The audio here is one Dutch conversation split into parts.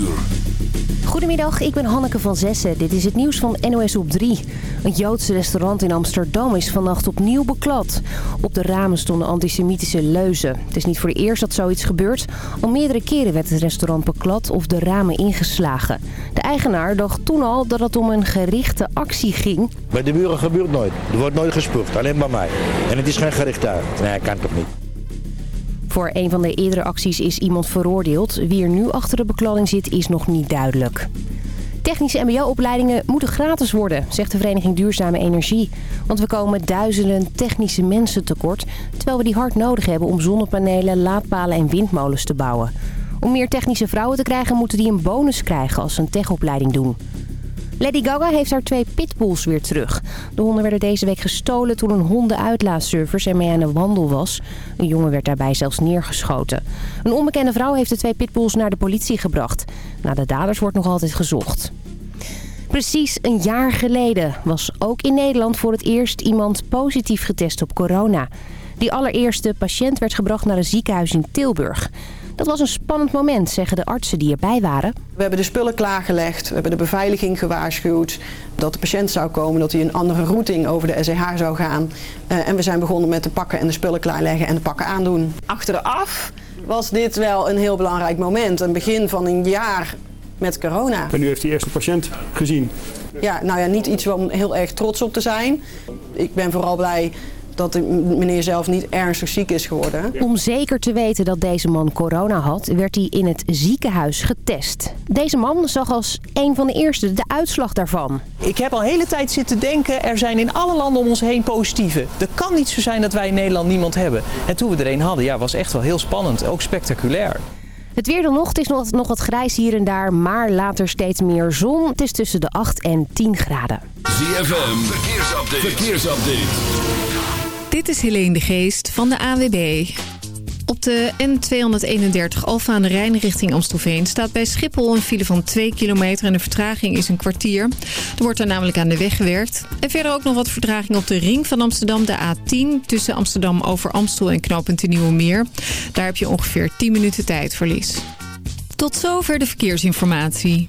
uur. Goedemiddag, ik ben Hanneke van Zessen. Dit is het nieuws van NOS op 3. Een Joodse restaurant in Amsterdam is vannacht opnieuw beklad. Op de ramen stonden antisemitische leuzen. Het is niet voor het eerst dat zoiets gebeurt. Al meerdere keren werd het restaurant beklad of de ramen ingeslagen. De eigenaar dacht toen al dat het om een gerichte actie ging. Bij de buren gebeurt nooit. Er wordt nooit gespuugd, alleen bij mij. En het is geen gerichte uit. Nee, kan toch niet. Voor een van de eerdere acties is iemand veroordeeld. Wie er nu achter de bekladding zit is nog niet duidelijk. Technische mbo-opleidingen moeten gratis worden, zegt de vereniging Duurzame Energie. Want we komen duizenden technische mensen tekort... terwijl we die hard nodig hebben om zonnepanelen, laadpalen en windmolens te bouwen. Om meer technische vrouwen te krijgen moeten die een bonus krijgen als ze een techopleiding doen. Lady Gaga heeft haar twee pitbulls weer terug. De honden werden deze week gestolen toen een hondenuitlaatservice ermee aan de wandel was. Een jongen werd daarbij zelfs neergeschoten. Een onbekende vrouw heeft de twee pitbulls naar de politie gebracht. Naar de daders wordt nog altijd gezocht. Precies een jaar geleden was ook in Nederland voor het eerst iemand positief getest op corona. Die allereerste patiënt werd gebracht naar een ziekenhuis in Tilburg. Dat was een spannend moment, zeggen de artsen die erbij waren. We hebben de spullen klaargelegd, we hebben de beveiliging gewaarschuwd... dat de patiënt zou komen, dat hij een andere routing over de SEH zou gaan. Uh, en we zijn begonnen met de pakken en de spullen klaarleggen en de pakken aandoen. Achteraf was dit wel een heel belangrijk moment. Een begin van een jaar met corona. En nu heeft die eerste patiënt gezien. Ja, nou ja, niet iets om heel erg trots op te zijn. Ik ben vooral blij dat de meneer zelf niet ernstig ziek is geworden. Om zeker te weten dat deze man corona had, werd hij in het ziekenhuis getest. Deze man zag als een van de eerste de uitslag daarvan. Ik heb al hele tijd zitten denken, er zijn in alle landen om ons heen positieve. Er kan niet zo zijn dat wij in Nederland niemand hebben. En toen we er een hadden, ja, was echt wel heel spannend, ook spectaculair. Het weer dan nog, het is nog, nog wat grijs hier en daar, maar later steeds meer zon. Het is tussen de 8 en 10 graden. ZFM, verkeersupdate. verkeersupdate. Dit is Helene de Geest van de AWB. Op de N231 Alfa aan de Rijn richting Amstelveen staat bij Schiphol een file van 2 kilometer en de vertraging is een kwartier. Er wordt daar namelijk aan de weg gewerkt. En verder ook nog wat vertraging op de ring van Amsterdam, de A10, tussen Amsterdam over Amstel en knooppunt Meer. Daar heb je ongeveer 10 minuten tijdverlies. Tot zover de verkeersinformatie.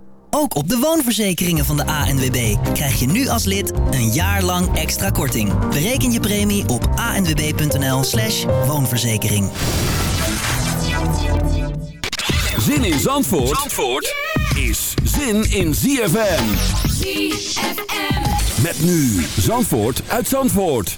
Ook op de woonverzekeringen van de ANWB krijg je nu als lid een jaar lang extra korting. Bereken je premie op anwb.nl slash woonverzekering. Zin in Zandvoort, Zandvoort is zin in ZFM. ZFM. Met nu Zandvoort uit Zandvoort.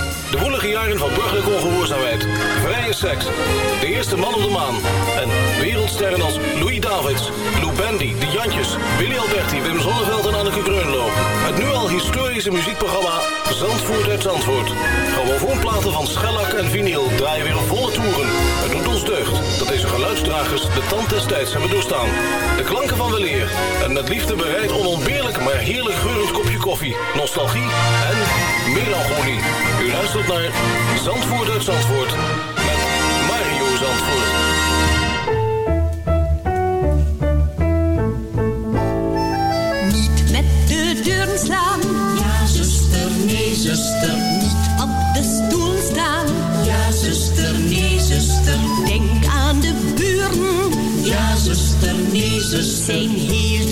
De woelige jaren van burgerlijke ongehoorzaamheid, vrije seks, de eerste man op de maan en wereldsterren als Louis Davids, Lou Bendy, De Jantjes, Willy Alberti, Wim Zonneveld en Anneke Greunlo. Het nu al historische muziekprogramma Zandvoort uit Zandvoort. Grammofoonplaten van schellak en vinyl draaien weer volle toeren. Het doet ons deugd dat deze geluidsdragers de tand des tijds hebben doorstaan. De klanken van weleer en met liefde bereid onontbeerlijk maar heerlijk geurend kopje koffie, nostalgie en melancholie. U luistert naar Zandvoort uit Zandvoort met Mario Zandvoort. Niet met de deuren slaan. Ja, zuster, nee, zuster. Niet op de stoel staan. Ja, zuster, nee, zuster. Denk aan de buren. Ja, zuster, nee, zuster. Zijn heel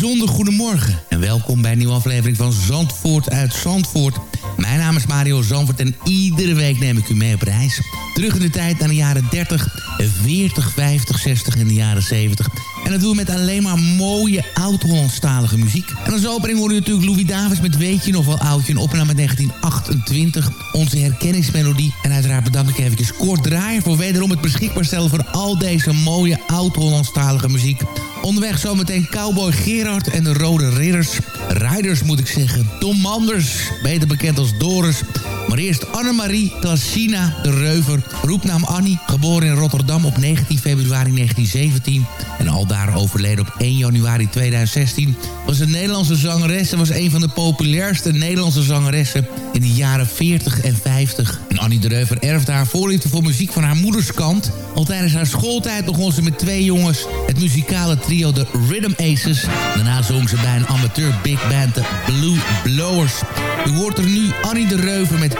bijzonder goedemorgen en welkom bij een nieuwe aflevering van Zandvoort uit Zandvoort. Mijn naam is Mario Zandvoort en iedere week neem ik u mee op reis. Terug in de tijd naar de jaren 30, 40, 50, 60 en de jaren 70. En dat doen we met alleen maar mooie oud-Hollandstalige muziek. En als opening hoorde u natuurlijk Louis Davis met Weet je nog wel oudje? Een opname uit 1928. Onze herkenningsmelodie. En uiteraard bedank ik eventjes Kort Draaier voor wederom het beschikbaar stellen van al deze mooie oud-Hollandstalige muziek. Onderweg zometeen Cowboy Gerard en de Rode Ridders. Riders moet ik zeggen. Tom Manders, beter bekend als Doris. Maar eerst Annemarie Tassina de Reuver. Roepnaam Annie, geboren in Rotterdam op 19 februari 1917. En al daar overleden op 1 januari 2016. Was een Nederlandse zangeres en was een van de populairste Nederlandse zangeressen in de jaren 40 en 50. En Annie de Reuver erfde haar voorliefde voor muziek van haar moeders kant. Al tijdens haar schooltijd begon ze met twee jongens het muzikale trio de Rhythm Aces. Daarna zong ze bij een amateur big band de Blue Blowers. U hoort er nu Annie de Reuver met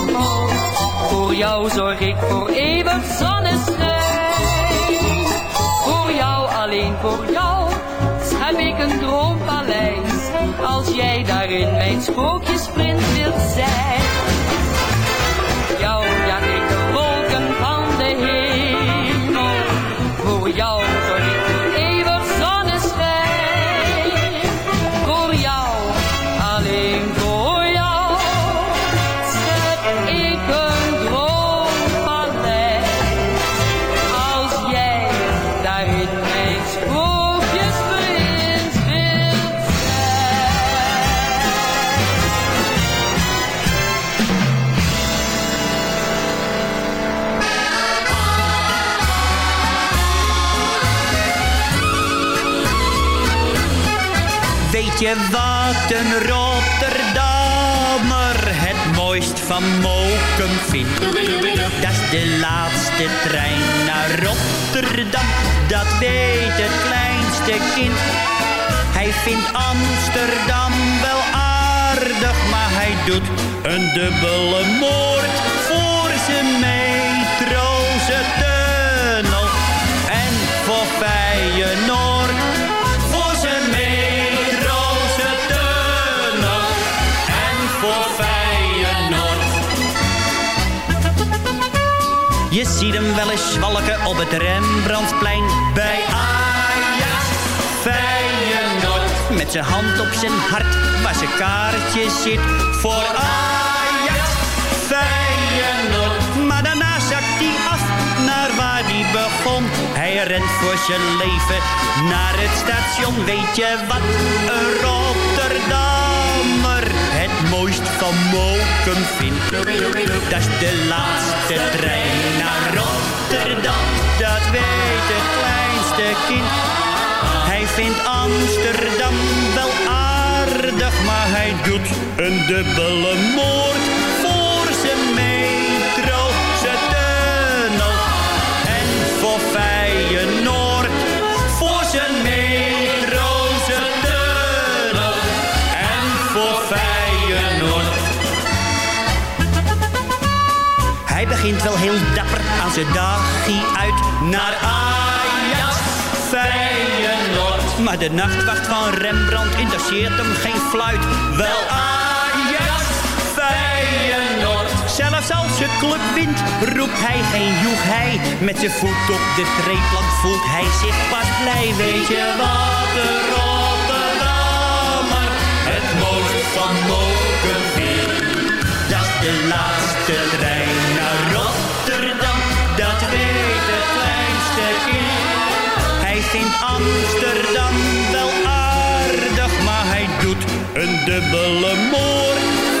Voor jou zorg ik voor eeuwig zonneschijn. Voor jou, alleen voor jou, heb ik een droompaleis. Als jij daarin mijn sprookjesprins wilt zijn. Jou jaag ik de wolken van de hemel. Voor jou zorg ik je wat een Rotterdammer het mooist van Mokum vindt? Dat is de laatste trein naar Rotterdam, dat weet het kleinste kind. Hij vindt Amsterdam wel aardig, maar hij doet een dubbele moord voor zijn metroze tunnel. En voor Feyenoord Je ziet hem wel eens zwalken op het Rembrandtplein bij Ajax Feyenoord. Met zijn hand op zijn hart waar zijn kaartje zit voor Ajax Feyenoord. Maar daarna zakt hij af naar waar hij begon. Hij rent voor zijn leven naar het station. Weet je wat, het mooist van Mokum vindt? Dat is de laatste trein naar Rotterdam. Dat weet het kleinste kind. Hij vindt Amsterdam wel aardig, maar hij doet een dubbele moord begint wel heel dapper aan zijn dagje uit naar Ajax Feyenoord. Maar de nachtwacht van Rembrandt interesseert hem geen fluit. Wel Ajax Feyenoord. Zelfs als zijn club wint, roept hij geen joeg hij. Met zijn voet op de treeplank voelt hij zich pas blij. Weet je wat de Rotterdammer het mooist van mogen? De laatste trein naar Rotterdam. Dat weet het kleinste kind. Hij vindt Amsterdam wel aardig, maar hij doet een dubbele moord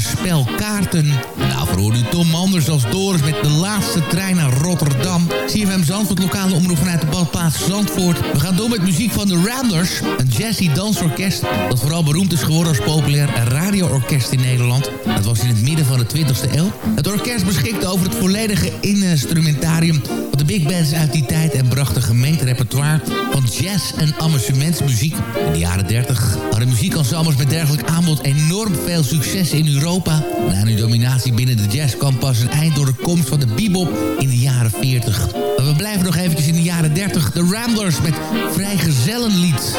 Spel kaarten. Nou, u Tom Manders als Doris met de laatste trein naar Rotterdam. CFM Zandvoort, lokale We gaan door met muziek van de Ramblers. Een jazzy dansorkest dat vooral beroemd is geworden als populair radioorkest in Nederland. Dat was in het midden van de 20e eeuw. Het orkest beschikte over het volledige instrumentarium van de big bands uit die tijd... en bracht een gemengd repertoire van jazz en amusementsmuziek. In de jaren 30 hadden muziekensembles met dergelijk aanbod enorm veel succes in Europa. Na hun dominatie binnen de jazz kwam pas een eind door de komst van de bebop in de jaren 40. Maar we blijven nog eventjes in de jaren 30. De Ramblers met Vrijgezellenlied.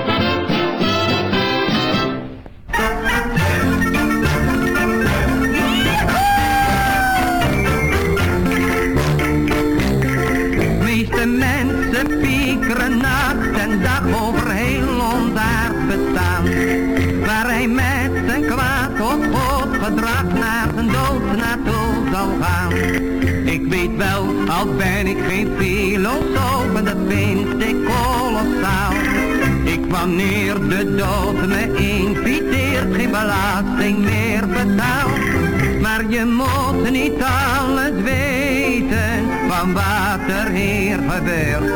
Wel, al ben ik geen filosoof en dat vind ik kolossaal. Ik wanneer de dood me inviteert, geen belasting meer betaal. Maar je moet niet alles weten van wat er hier gebeurt.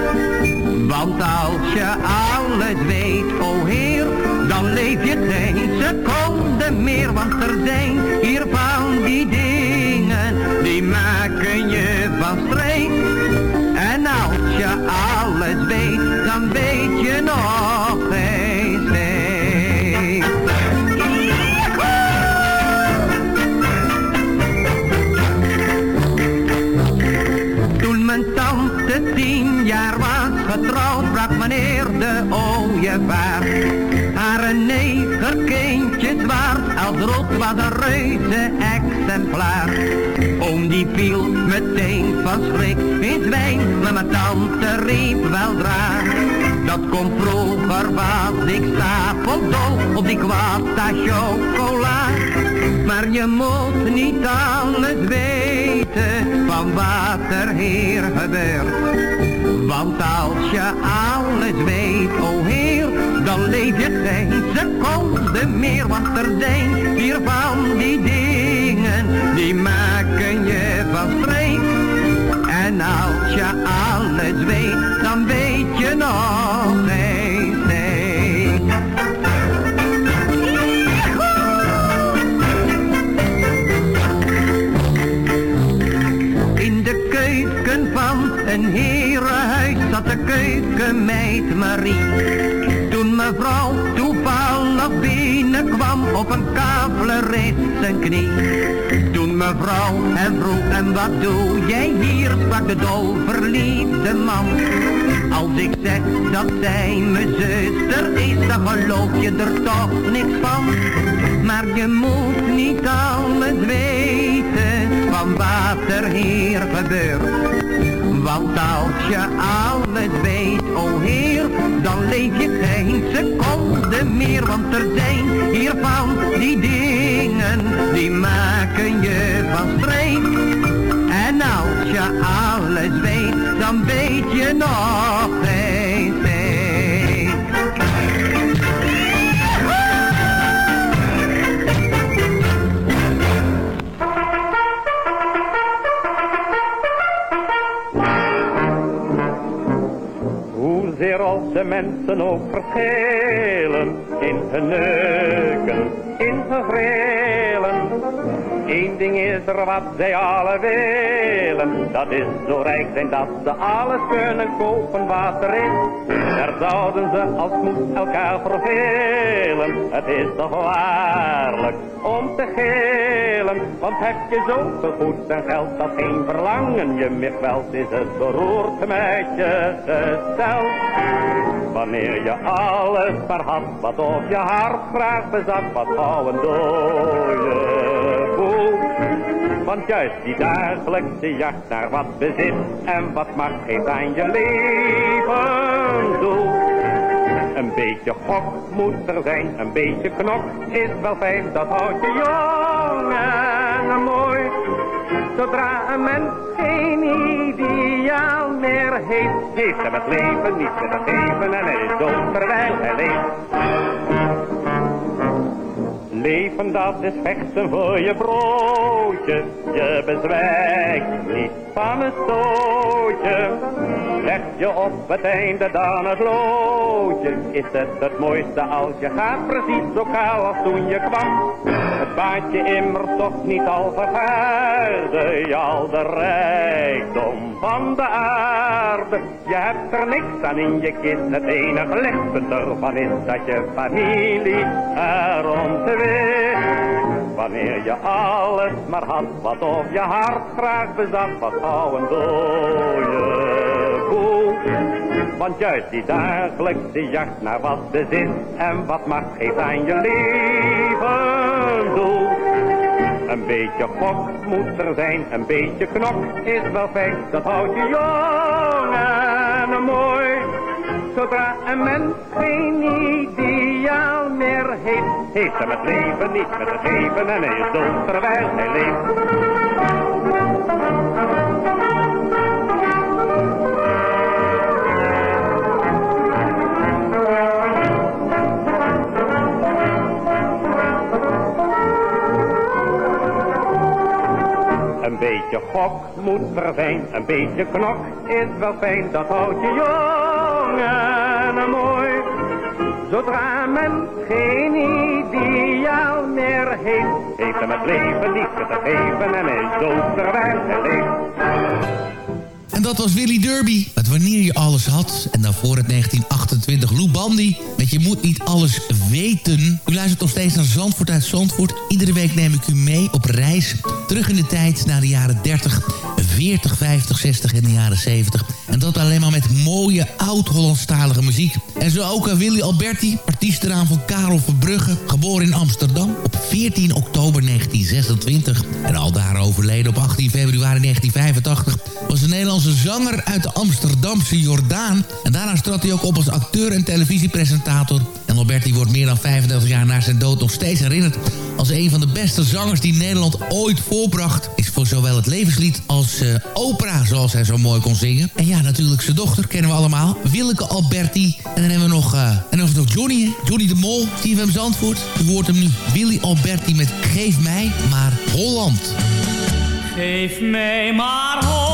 Want als je alles weet, o Heer, dan leef je geen seconde meer. Want er zijn hier van die dingen, die maken je En als je alles weet, dan weet je nog geen steek. Toen mijn tante tien jaar was getrouwd, brak meneer de ooievaar. Haar negerkindje zwaar, als rood was een reuze exemplaar. Die viel meteen van schrik in zwijn, maar mijn tante riep weldra. Dat komt vroeger was ik stapeldol op die kwasta chocola. Maar je moet niet alles weten van wat er hier gebeurt. Want als je alles weet, o Heer, dan leef je geen seconde meer. Want er zijn hier van die dingen, die maken je van streek. En als je alles weet, dan weet je nog geen steek. In de keuken van een herenhuis zat de keukenmeid Marie. Toen mevrouw kavelen reed zijn knie. Toen mevrouw hem vroeg en wat doe jij hier, sprak de dol verliefde man. Als ik zeg dat zij mijn zuster is, dan geloof je er toch niks van. Maar je moet niet alles weten van wat er hier gebeurt. Want als je alles weet, o Heer, dan leef je geen seconde meer. Want er zijn hier van die dingen, die maken je van streek. En als je alles weet, dan weet je nog geen mensen ook verschillen in hun neuken, in hun grillen. Eén ding is er wat zij alle willen, dat is zo rijk zijn dat ze alles kunnen kopen wat er is. Daar zouden ze als moed elkaar vervelen, het is toch waarlijk om te gillen. Want heb je zoveel goed en geld dat geen verlangen je meer kwelt, is het beroerd met je gesteld. Wanneer je alles maar had, wat op je hart graag bezat, wat gauw een dooie boel. Want juist die dagelijkse jacht naar wat bezit en wat macht geeft aan je leven doel. Een beetje gok moet er zijn, een beetje knok is wel fijn, dat houdt je jong en mooi. Zodra een mens geen ideaal meer heeft, heeft hem het leven niet te geven en hij is dood terwijl hij. Leven dat is vechten voor je broodje, je bezwijkt niet van een stootje. Leg je op het einde dan het loodje, is het het mooiste als je gaat precies zo kaal als toen je kwam. Het baat je immers toch niet al vergaarde, je al de rijkdom van de aarde. Je hebt er niks aan in je kist, het enige lichtpunt ervan is dat je familie erom te. Wanneer je alles maar had, wat op je hart graag bezat, wat gauw een dooie. Want juist die dagelijkse jacht naar wat bezit en wat macht geeft aan je leven doel. Een beetje gok moet er zijn, een beetje knok is wel fijn, dat houdt je jong en mooi. Zodra een mens geen ideaal meer heeft, heeft hem het leven niet meer te geven en hij is dood terwijl hij leeft. Een beetje gok moet er zijn, een beetje knok is wel fijn, dat houdt je jong en mooi. Zodra men geen ideaal meer heeft, heeft hem het leven niet te geven en is leeft. En dat was Willy Derby. Met Wanneer je alles had. En daarvoor het 1928 Lou Bandy. Met Je moet niet alles weten. U luistert nog steeds naar Zandvoort uit Zandvoort. Iedere week neem ik u mee op reis. Terug in de tijd naar de jaren 30, 40, 50, 60 en de jaren 70. En dat alleen maar met mooie oud-Hollandstalige muziek. En zo ook aan Willy Alberti, artiestenaam van Karel Verbrugge. Geboren in Amsterdam 14 oktober 1926. En al daar overleden op 18 februari 1985. Was een Nederlandse zanger uit de Amsterdamse Jordaan. En daarna trad hij ook op als acteur en televisiepresentator. En Alberti wordt meer dan 35 jaar na zijn dood nog steeds herinnerd... als een van de beste zangers die Nederland ooit voorbracht. Is voor zowel het levenslied als uh, opera, zoals hij zo mooi kon zingen. En ja, natuurlijk zijn dochter, kennen we allemaal. Willeke Alberti. En dan hebben we nog, uh, en dan nog Johnny? Johnny de Mol, Steven Zandvoort. U hoort hem nu, Willy Alberti met Geef mij maar Holland. Geef mij maar Holland,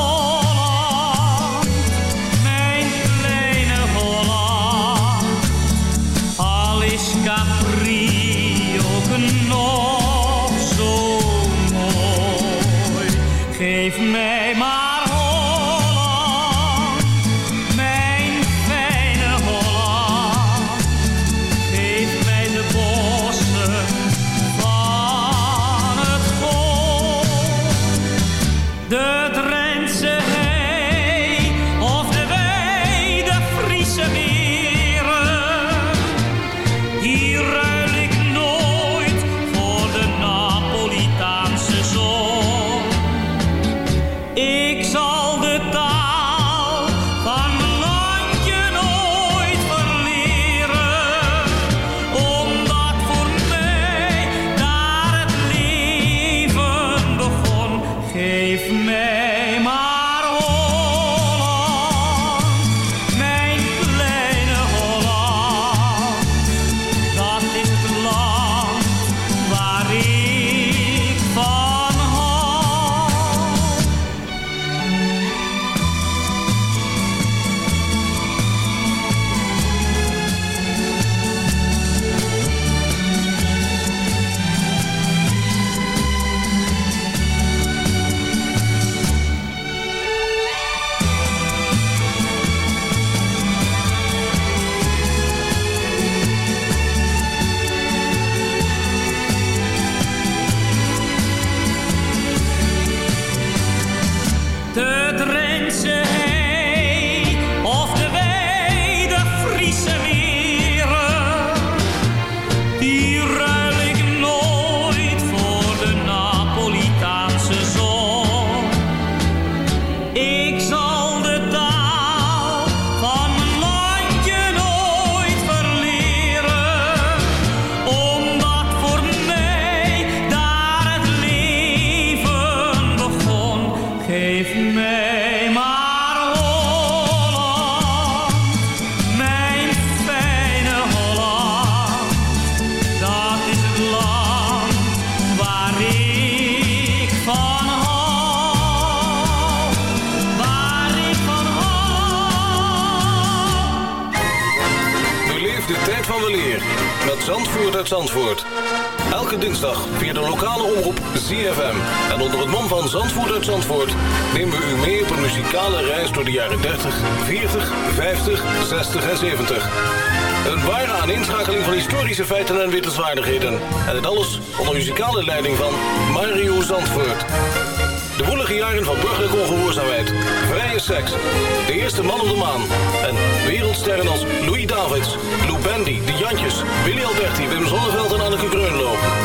en dit alles onder muzikale leiding van Mario Zandvoort. De woelige jaren van burgerlijke ongehoorzaamheid, vrije seks, de eerste man op de maan... en wereldsterren als Louis Davids, Lou Bendy, De Jantjes, Willy Alberti, Wim Zonneveld en Anneke.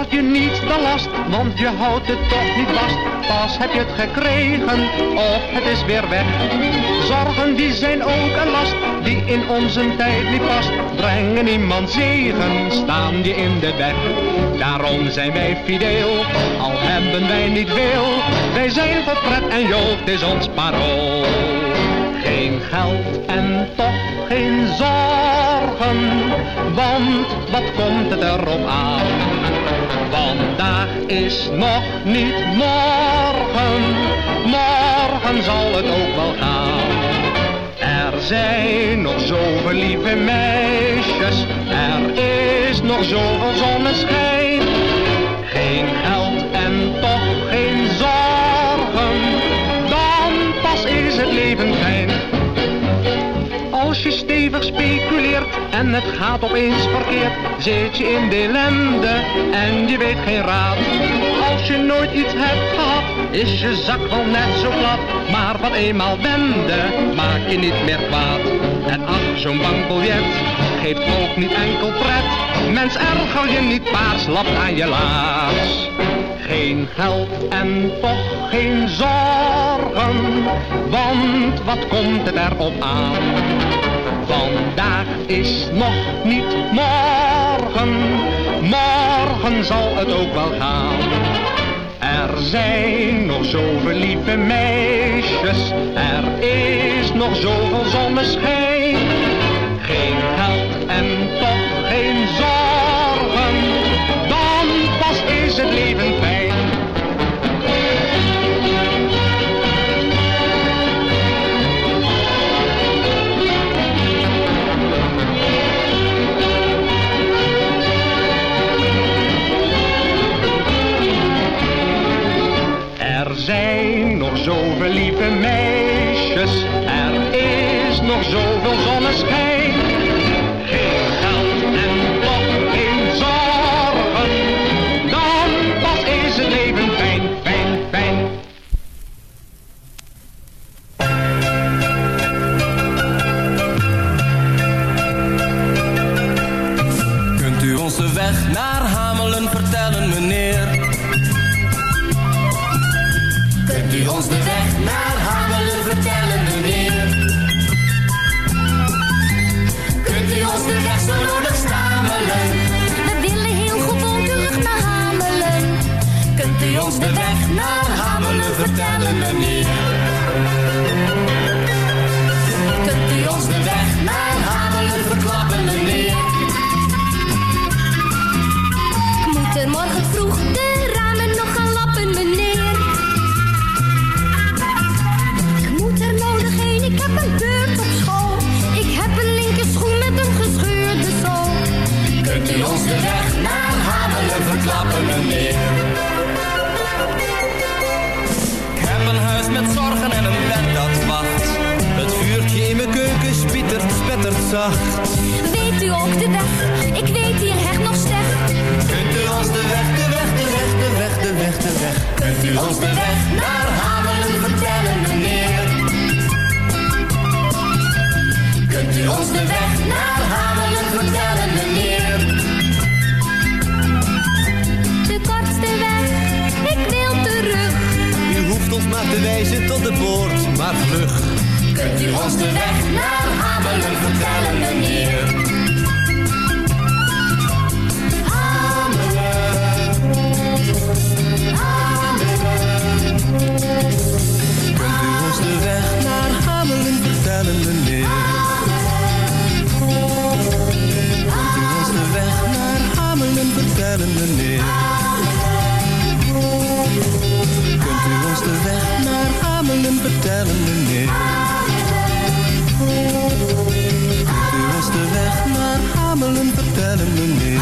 Bezorgt je niet de last, want je houdt het toch niet vast. Pas heb je het gekregen, of het is weer weg. Zorgen die zijn ook een last, die in onze tijd niet past. Brengen iemand zegen, staan je in de weg. Daarom zijn wij fideel, al hebben wij niet veel. Wij zijn voor pret en jood, is ons parool. Geen geld en toch geen zorgen, want wat komt het erop aan? Vandaag is nog niet morgen, morgen zal het ook wel gaan. Er zijn nog zoveel lieve meisjes, er is nog zoveel zonneschijn. Geen geld en toch geen zorgen, dan pas is het leven fijn. Speculeert en het gaat opeens verkeerd, zit je in de ellende en je weet geen raad. Als je nooit iets hebt gehad, is je zak wel net zo plat. Maar wat eenmaal wende, maak je niet meer kwaad. En ach, zo'n bankbiljet geeft ook niet enkel pret. Mens erger je niet, paars lapt aan je laars. Geen geld en toch geen zorgen, want wat komt het erop aan? Vandaag is nog niet morgen, morgen zal het ook wel gaan. Er zijn nog zoveel lieve meisjes, er is nog zoveel zonneschijn. Geen geld en zoveel lieve meisjes, er is nog zoveel zonneschijn. Naar Hamelen vertellen, meneer? Kunt u ons de weg naar Hamelen zacht. Weet u ook de weg? Ik weet hier echt nog slecht. Kunt u ons de weg, de weg, de weg, de weg. Kunt u ons de weg naar Hamelen vertellen, meneer? Kunt u ons de weg naar Hamelen vertellen, meneer? De kortste weg, ik wil terug. U hoeft ons maar te wijzen tot de poort, maar vlug. Kunt u ons de weg naar Hamelen meneer? Kunt u ons de weg naar Hamelen vertellen, meneer? Kunt u ons de weg naar Hamelen vertellen, meneer? Kunt u ons de weg naar Hamelen vertellen, meneer? U ons de weg naar Hamelen vertellen, meneer?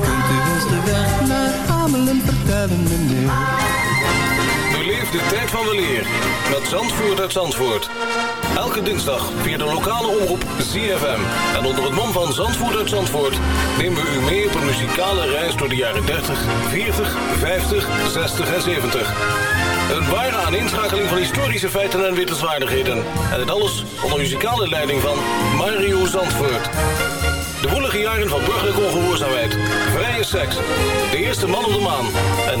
Kunt u de weg naar Hamelen vertellen, meneer? Beleef de tijd van weleer met Zandvoort uit Zandvoort. Elke dinsdag via de lokale omroep ZFM. En onder het mom van Zandvoort uit Zandvoort... nemen we u mee op een muzikale reis door de jaren 30, 40, 50, 60 en 70. Een ware aaninschakeling van historische feiten en wittelswaardigheden. En het alles onder muzikale leiding van Mario Zandvoort. De woelige jaren van burgerlijke ongehoorzaamheid, vrije seks, de eerste man op de maan en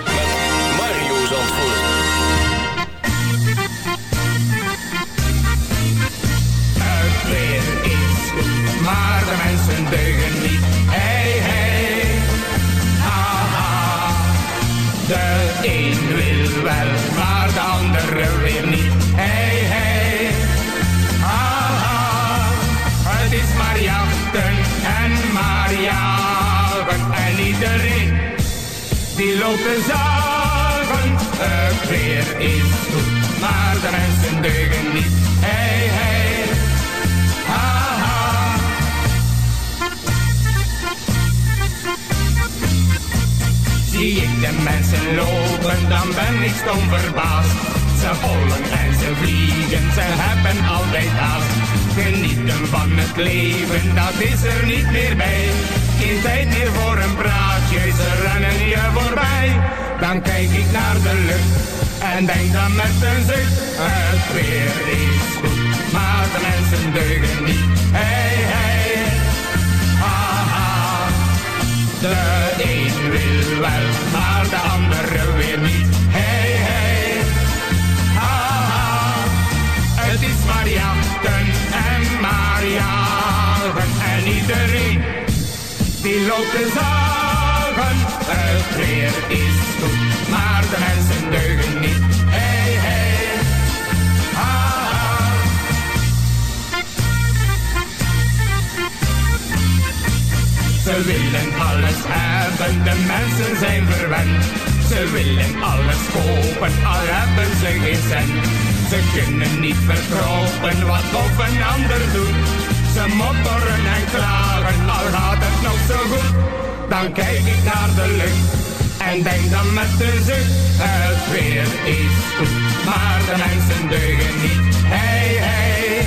Een wil wel, maar de andere weer niet. Hey, hey, haha. Het is maar jachten en maar jagen en iedereen die loopt te zagen. Het weer is goed, maar de mensen deugen niet. Zie ik de mensen lopen, dan ben ik stom verbaasd. Ze hollen en ze vliegen, ze hebben altijd haast. Genieten van het leven, dat is er niet meer bij. Geen tijd meer voor een praatje, ze rennen je voorbij. Dan kijk ik naar de lucht en denk dan met een zucht. Het weer is goed, maar de mensen deugen niet. De een wil wel, maar de andere weer niet. Hey, hey, haha. Het is maar en maar. En iedereen die loopt te zagen. Het weer is goed, maar de mensen deugen niet. Ze willen alles hebben, de mensen zijn verwend. Ze willen alles kopen, al hebben ze geen cent. Ze kunnen niet verkropen wat of een ander doet. Ze mopperen en klagen, al gaat het nog zo goed. Dan kijk ik naar de lucht en denk dan met de zucht. Het weer is goed, maar de mensen deugen niet. Hey, hey,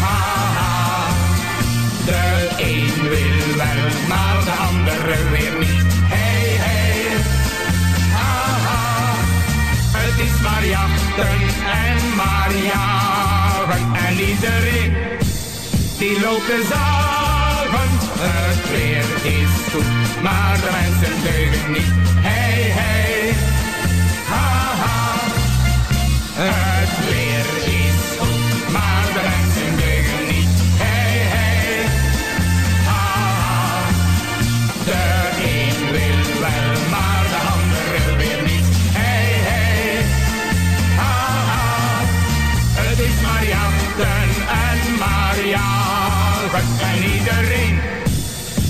haha. De een wil wel, maar de andere weer niet. Hey, hey, haha. Het is maar jachten en maar jagen. En iedereen die loopt te zagen. Het weer is goed, maar de mensen deugen niet. Hey, hey, haha. Het weer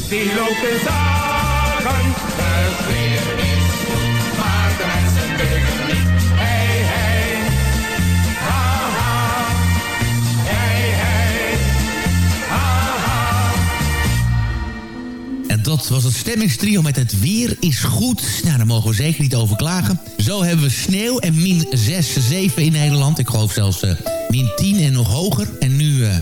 die lopen zagen. Het weer is goed, maar de mensen deugen niet. Hey, hey, ha, ha. Hey, hey, ha, ha. En dat was het stemmingstrio met het weer is goed. Nou, daar mogen we zeker niet over klagen. Zo hebben we sneeuw en min 6, 7 in Nederland. Ik geloof zelfs eh, min 10 en nog hoger. En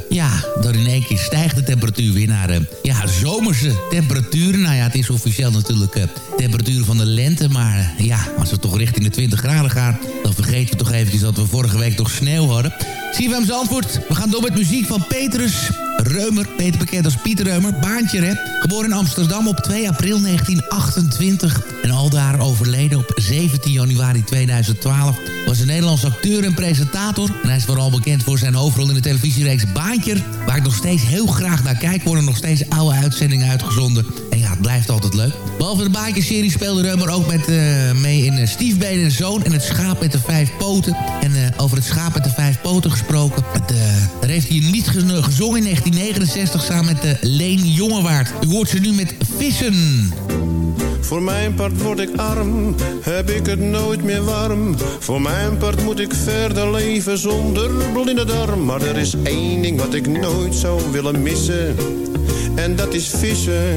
ja, dan in één keer stijgt de temperatuur weer naar uh, ja, zomerse temperaturen. Nou ja, het is officieel natuurlijk temperatuur van de lente. Maar ja, als we toch richting de 20 graden gaan... dan vergeten we toch eventjes dat we vorige week toch sneeuw hadden. CFM antwoord. We gaan door met muziek van Petrus Reumer. Beter bekend als Pieter Reumer. Baantje rap. Geboren in Amsterdam op 2 april 1928. En aldaar overleden op 17 januari 2012. Was een Nederlandse acteur en presentator. En hij is vooral bekend voor zijn hoofdrol in de televisiereeks Baantje. Waar ik nog steeds heel graag naar kijk. Worden nog steeds oude uitzendingen uitgezonden. Het blijft altijd leuk. Behalve de Baantje-serie speelde Reumer ook met, uh, mee in uh, Stiefbeen en Zoon. En het schaap met de vijf poten. En uh, over het schaap met de vijf poten gesproken. Het, daar heeft hij niet gezongen in 1969 samen met de Leen Jongewaard. U hoort ze nu met Vissen. Voor mijn part word ik arm, heb ik het nooit meer warm. Voor mijn part moet ik verder leven zonder blinde darm. Maar er is één ding wat ik nooit zou willen missen. En dat is vissen.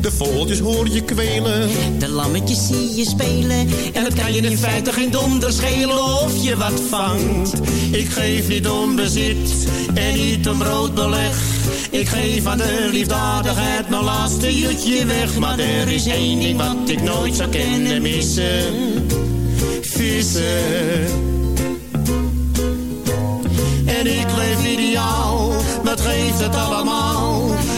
De vogeltjes hoor je kwelen. De lammetjes zie je spelen. En het kan je in feite geen donder schelen of je wat vangt. Ik geef niet om bezit en niet om rood beleg. Ik geef aan de liefdadigheid mijn laatste jutje weg. Maar er is één ding wat ik nooit zou kennen missen. Vissen. En ik leef ideaal, dat geeft het allemaal.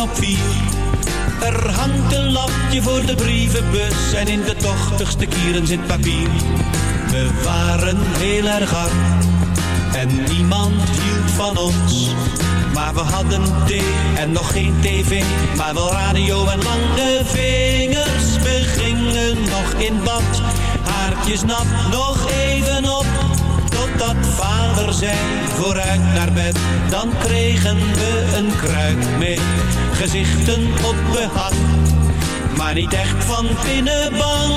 Op vier. Er hangt een lapje voor de brievenbus en in de tochtigste kieren zit papier. We waren heel erg arm en niemand hield van ons. Maar we hadden thee en nog geen tv, maar wel radio en lange vingers. We gingen nog in bad, haartjes nat, nog even op. Totdat vader zei, vooruit naar bed, dan kregen we een kruik mee. Gezichten op behang, maar niet echt van binnen bang.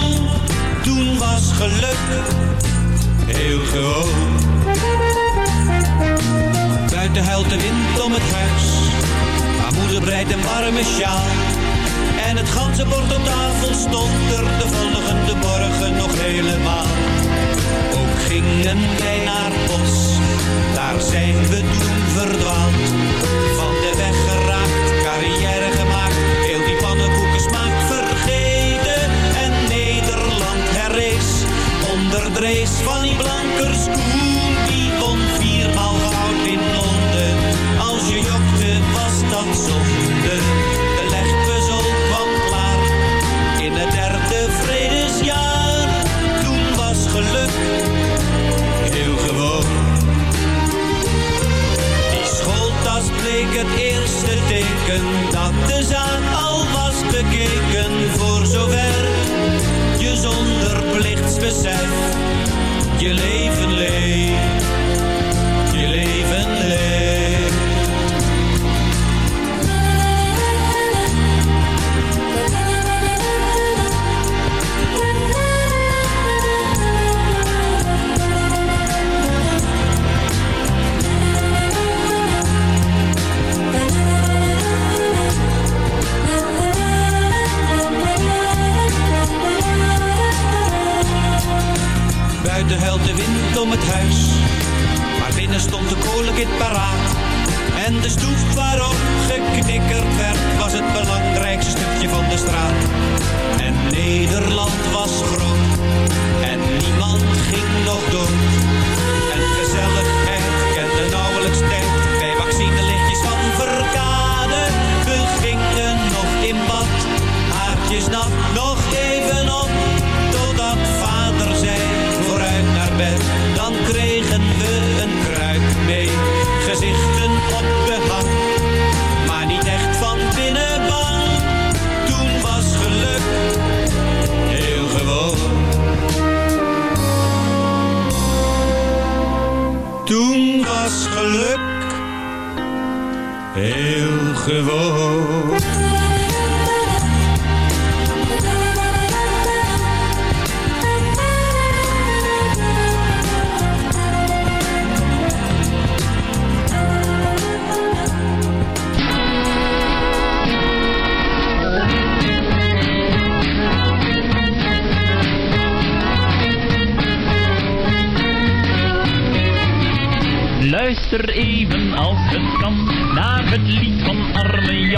Toen was geluk heel gewoon. Buiten huilt de wind om het huis, maar moeder breidt een warme sjaal. En het ganse bord op tafel stond er de volgende morgen nog helemaal. Ook gingen wij naar bos, daar zijn we toen verdwaald. race van die blankers Koen, die won viermaal goud in Londen. Als je jokte was dat zonde, de legpuzzel kwam klaar. In het derde vredesjaar, toen was geluk heel gewoon. Die schooltas bleek het eerste teken dat de zaak al was bekeken voor zover je zonder plichtsbesef je leven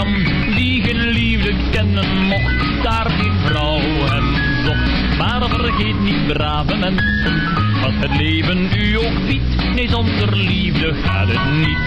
Die geen kennen mocht, daar geen vrouw hem zocht. Maar vergeet niet, brave mensen, wat het leven u ook biedt. Nee, zonder liefde gaat het niet.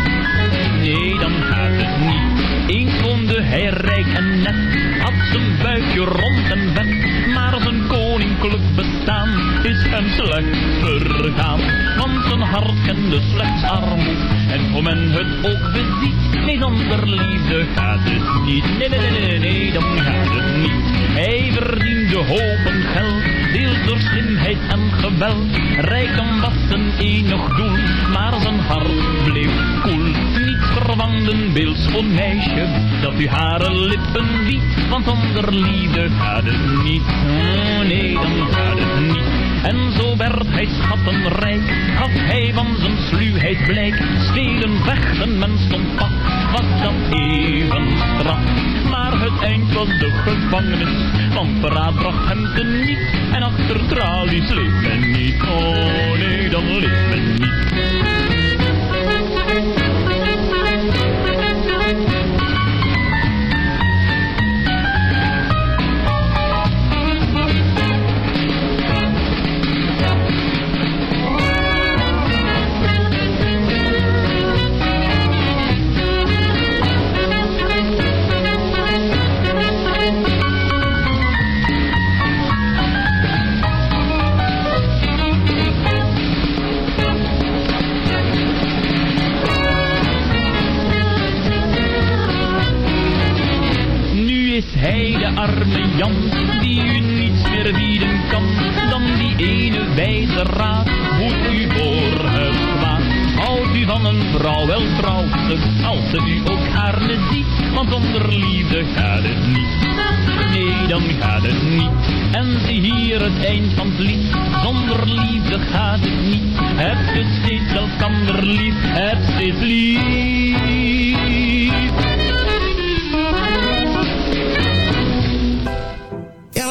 Nee, dan gaat het niet. Eens woonde hij rijk en net, had zijn buikje rond en vet. Maar zijn koninklijk bestaan is hem slecht vergaan. Want zijn hart kende slechts armoed. En hoe men het ook beziet, nee, zonder liefde gaat het niet. Nee, nee, nee, nee, dan gaat het niet. Hij verdiende hopen geld, deels door slimheid en geweld. Rijkdom was zijn enig doel, maar zijn hart bleef koel. Een beeldschoon meisje, dat u hare lippen biedt. Want zonder liefde gaat het niet. Oh, nee, dan gaat het niet. En zo werd hij schattenrijk, gaf hij van zijn sluwheid blijk. Stelen, vechten, men stond pad, was dat even straf. Maar het eind was de gevangenis, want verraad bracht hem te niet. En achter tralies leeft men niet, oh nee, dan leeft men niet. Wijze raad, moet u voor het kwaad. Houdt u van een vrouw, wel trouwt ze, als ze u ook gaarne ziet, want zonder liefde gaat het niet. Nee, dan gaat het niet. En zie hier het eind van het lied, zonder liefde gaat het niet. Heb je steeds elkander lief, heb steeds lief.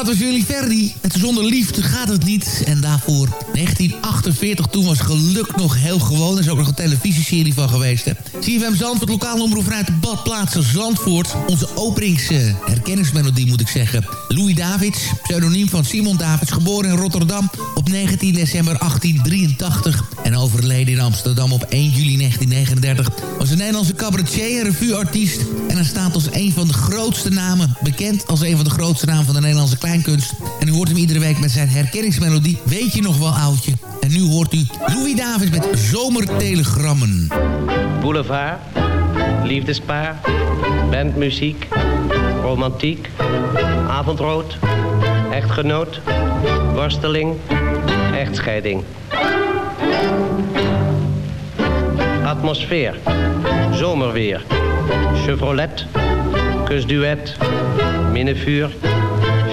Dat was jullie Verdi. Met Zonder Liefde gaat het niet. En daarvoor 1948, toen was geluk nog heel gewoon. Er is ook nog een televisieserie van geweest. Hè. CFM Zandvoort, lokale omroep vanuit de badplaatsen Zandvoort. Onze openings eh, herkenningsmelodie moet ik zeggen. Louis Davids, pseudoniem van Simon Davids, geboren in Rotterdam op 19 december 1883 en overleden in Amsterdam op 1 juli 1939. Was een Nederlandse cabaretier revueartiest en hij staat als een van de grootste namen, bekend als een van de grootste namen van de Nederlandse kleinkunst. En u hoort hem iedere week met zijn herkenningsmelodie. Weet je nog wel, En nu hoort u Louis Davids met Zomertelegrammen. Boulevard, liefdespaar, bandmuziek, romantiek, avondrood, echtgenoot, worsteling, echtscheiding. Atmosfeer, zomerweer, Chevrolet, kusduet, minnevuur,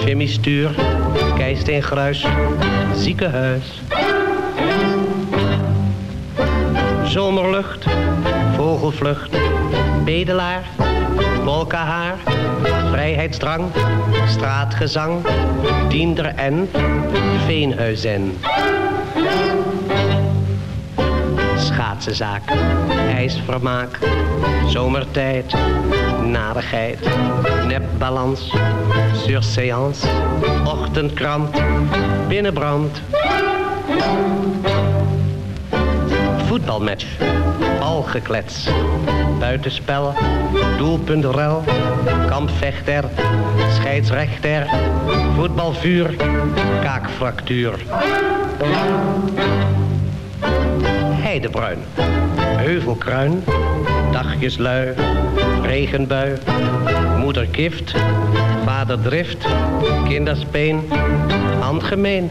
chemistuur, keisteengruis, ziekenhuis. Zomerlucht, vogelvlucht, bedelaar, wolkenhaar, vrijheidsdrang, straatgezang, diender en veenhuizen. Schaatsenzaak, ijsvermaak, zomertijd, narigheid, nepbalans, surseance, ochtendkrant, binnenbrand. Voetbalmatch, balgeklets, buitenspel, doelpuntrel, kampvechter, scheidsrechter, voetbalvuur, kaakfractuur. Heidebruin, heuvelkruin, dagjeslui, regenbui, moederkift, vaderdrift, kinderspeen, handgemeen.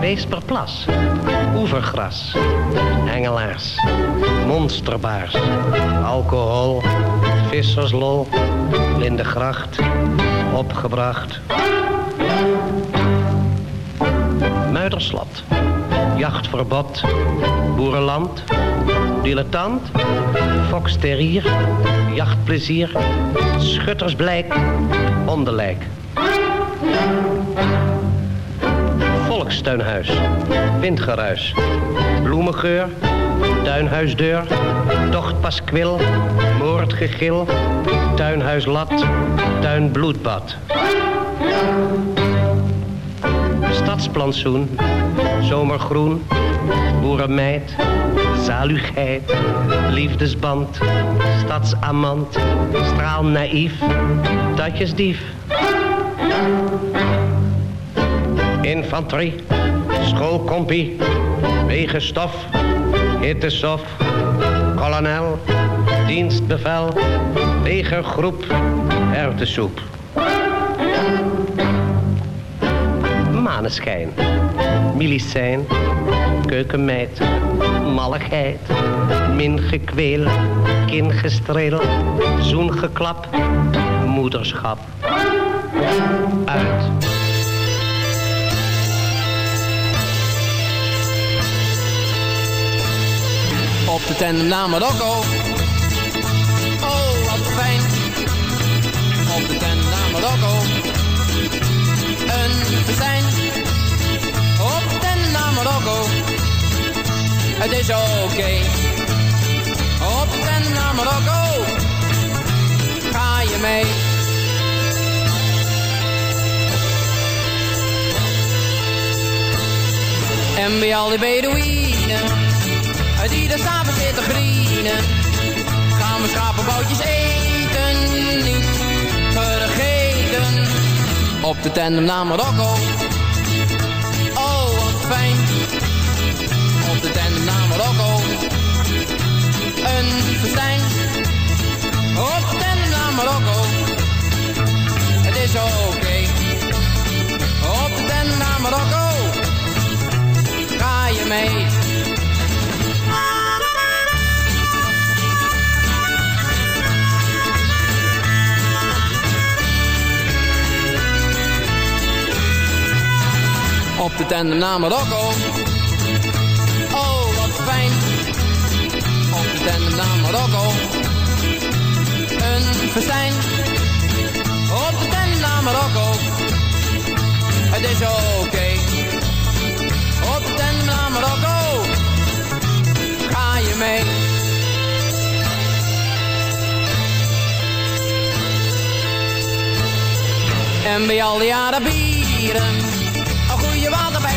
Weesperplas, oevergras, hengelaars, monsterbaars, alcohol, visserslol, lindegracht, opgebracht. Muiderslot, jachtverbod, boerenland, dilettant, foksterrier, jachtplezier, schuttersblijk, onderlijk. Volkstuinhuis, windgeruis, bloemengeur, tuinhuisdeur, tochtpaskwil, moordgegil, tuinhuislat, tuinbloedbad. Stadsplantsoen, zomergroen, boerenmeid, zaligheid, liefdesband, stadsamant, straalnaïef, datjesdief. Infanterie, schoolkompie, wegenstof, hittesof, kolonel, dienstbevel, legergroep, erwtensoep. Maneschijn, milicijn, keukenmeid, malligheid, mingekweel, kingestreel, zoengeklap, moederschap. Uit. Op de tandem naar Marokko. Oh, wat fijn. Op de tandem naar Marokko. Een festijn. Op naar Marokko. Het is oké. Op de tandem naar Marokko. Ga je mee? En bij al die Bedouinen die er s'avonds zitten grienen. Gaan we schapenboutjes eten, niet vergeten. Op de tandem naar Marokko. Op de tandem naar Marokko. Een festijn. Op de tandem naar Marokko. Het is oké. Op de tandem naar Marokko. Ga je mee? Op de tandem naar Marokko. Oh, wat fijn. Op de tandem naar Marokko. Een festijn. Op de tandem naar Marokko. Het is oké. Op de tandem naar Marokko. Ga je mee? En bij al die Arabieren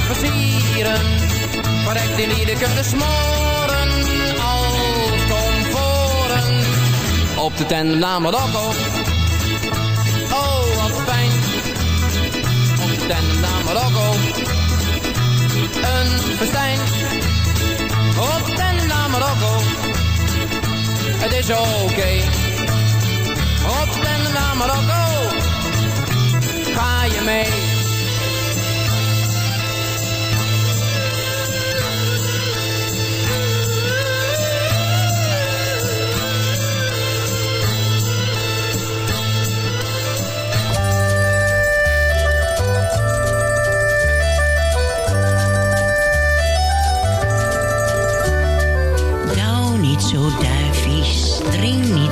versieren. Correct in ieder kunnen smoren als komforen. Op de naar Marokko. Oh, wat fijn. Op de naar Marokko. Een festijn. Op en naar Marokko. Het is oké. Op en naar Marokko. Ga je mee?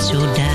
Drink niet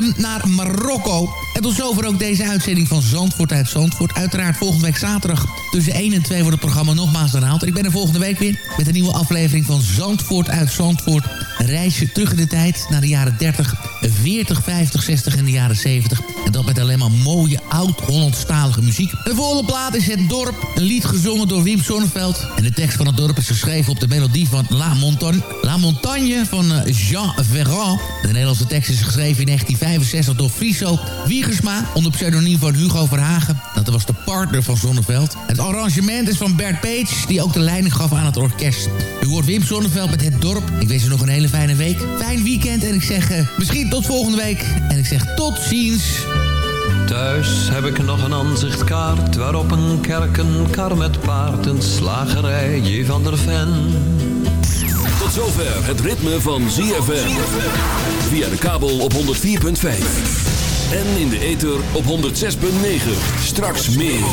naar Marokko. En tot zover ook deze uitzending van Zandvoort uit Zandvoort. Uiteraard volgende week zaterdag tussen 1 en 2 wordt het programma nogmaals herhaald. Ik ben er volgende week weer met een nieuwe aflevering van Zandvoort uit Zandvoort. Reisje terug in de tijd naar de jaren 30, 40, 50, 60 en de jaren 70. Dat met alleen maar mooie oud-Hollandstalige muziek. De volgende plaat is Het Dorp, een lied gezongen door Wim Sonneveld. En de tekst van het dorp is geschreven op de melodie van La Montagne, La Montagne van eh, Jean Ferrand. De Nederlandse tekst is geschreven in 1965 door Friso Wiegersma... onder pseudoniem van Hugo Verhagen. Dat was de partner van Sonneveld. Het arrangement is van Bert Page, die ook de leiding gaf aan het orkest. U hoort Wim Sonneveld met Het Dorp. Ik wens u nog een hele fijne week. Fijn weekend en ik zeg eh, misschien tot volgende week. En ik zeg tot ziens. Thuis heb ik nog een aanzichtkaart waarop een kerk, een kar met paard, een slagerij, J. van der Ven. Tot zover het ritme van ZFM. Via de kabel op 104.5. En in de ether op 106.9. Straks meer.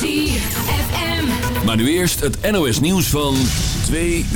ZFM. Maar nu eerst het NOS nieuws van 2 uur.